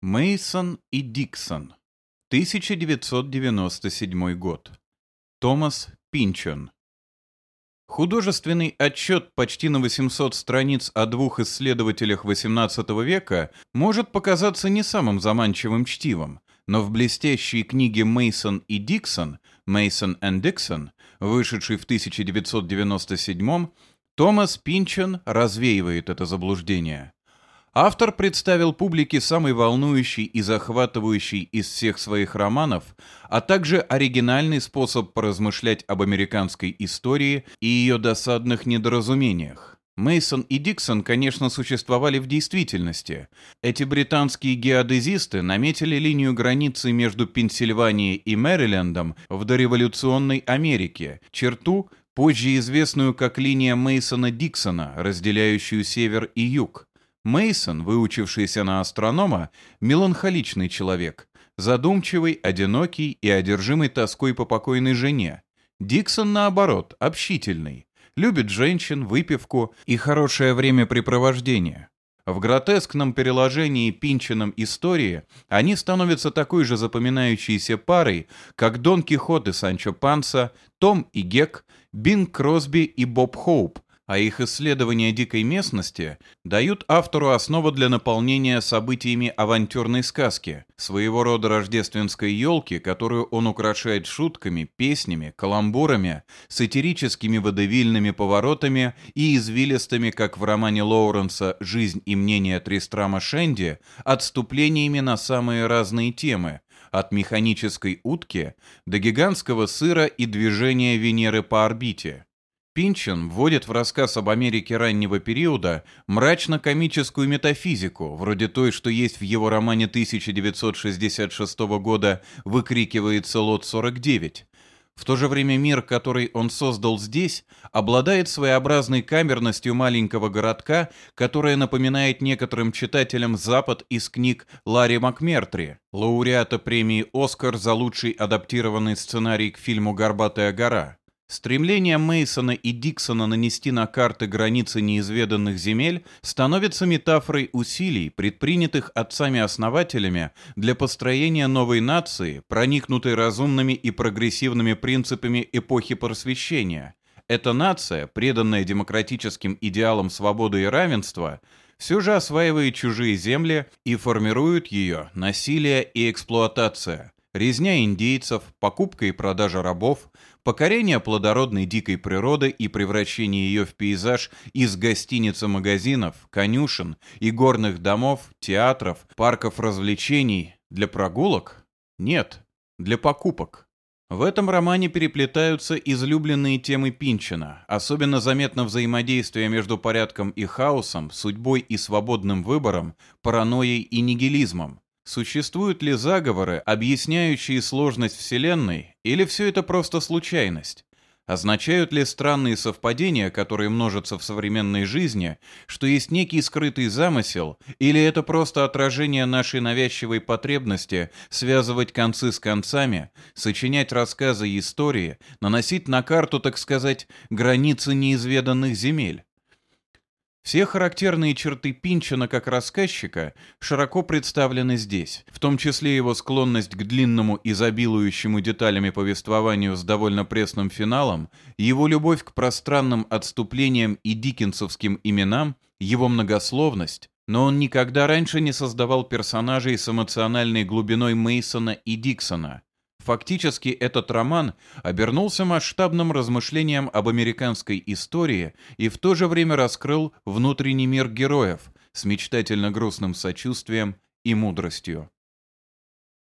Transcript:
Мейсон и Диксон. 1997 год. Томас Пинчон. Художественный отчет почти на 800 страниц о двух исследователях XVIII века может показаться не самым заманчивым чтивом, но в блестящей книге Мейсон и Диксон Мейсон и Диксон, вышедшей в 1997 Томас Пинчон развеивает это заблуждение. Автор представил публике самый волнующий и захватывающий из всех своих романов, а также оригинальный способ поразмышлять об американской истории и ее досадных недоразумениях. Мейсон и Диксон, конечно, существовали в действительности. Эти британские геодезисты наметили линию границы между Пенсильванией и Мэрилендом в дореволюционной Америке, черту, позже известную как линия Мейсона-Диксона, разделяющую север и юг. Мейсон, выучившийся на астронома, меланхоличный человек, задумчивый, одинокий и одержимый тоской по покойной жене. Диксон, наоборот, общительный, любит женщин, выпивку и хорошее времяпрепровождение. В гротескном переложении Пинчином истории они становятся такой же запоминающейся парой, как Дон Кихот и Санчо Панса, Том и Гек, Бинг Кросби и Боб Хоуп, а их исследования дикой местности дают автору основу для наполнения событиями авантюрной сказки, своего рода рождественской елки, которую он украшает шутками, песнями, каламбурами, сатирическими водевильными поворотами и извилистыми, как в романе Лоуренса «Жизнь и мнение Тристрама Шенди», отступлениями на самые разные темы, от механической утки до гигантского сыра и движения Венеры по орбите. Пинчен вводит в рассказ об Америке раннего периода мрачно-комическую метафизику, вроде той, что есть в его романе 1966 года «Выкрикивается Лот-49». В то же время мир, который он создал здесь, обладает своеобразной камерностью маленького городка, которая напоминает некоторым читателям Запад из книг Ларри Макмертри, лауреата премии «Оскар» за лучший адаптированный сценарий к фильму «Горбатая гора». Стремление Мейсона и Диксона нанести на карты границы неизведанных земель становится метафорой усилий, предпринятых отцами-основателями для построения новой нации, проникнутой разумными и прогрессивными принципами эпохи просвещения. Эта нация, преданная демократическим идеалам свободы и равенства, все же осваивает чужие земли и формирует ее насилие и эксплуатация – резня индейцев, покупка и продажа рабов, покорение плодородной дикой природы и превращение ее в пейзаж из гостиниц и магазинов, конюшен и горных домов, театров, парков развлечений для прогулок? Нет, для покупок. В этом романе переплетаются излюбленные темы Пинчина, особенно заметно взаимодействие между порядком и хаосом, судьбой и свободным выбором, паранойей и нигилизмом. Существуют ли заговоры, объясняющие сложность Вселенной, или все это просто случайность? Означают ли странные совпадения, которые множатся в современной жизни, что есть некий скрытый замысел, или это просто отражение нашей навязчивой потребности связывать концы с концами, сочинять рассказы и истории, наносить на карту, так сказать, границы неизведанных земель? Все характерные черты Пинчина как рассказчика широко представлены здесь, в том числе его склонность к длинному, изобилующему деталями повествованию с довольно пресным финалом, его любовь к пространным отступлениям и диккенсовским именам, его многословность, но он никогда раньше не создавал персонажей с эмоциональной глубиной Мейсона и Диксона – Фактически этот роман обернулся масштабным размышлением об американской истории и в то же время раскрыл внутренний мир героев с мечтательно грустным сочувствием и мудростью.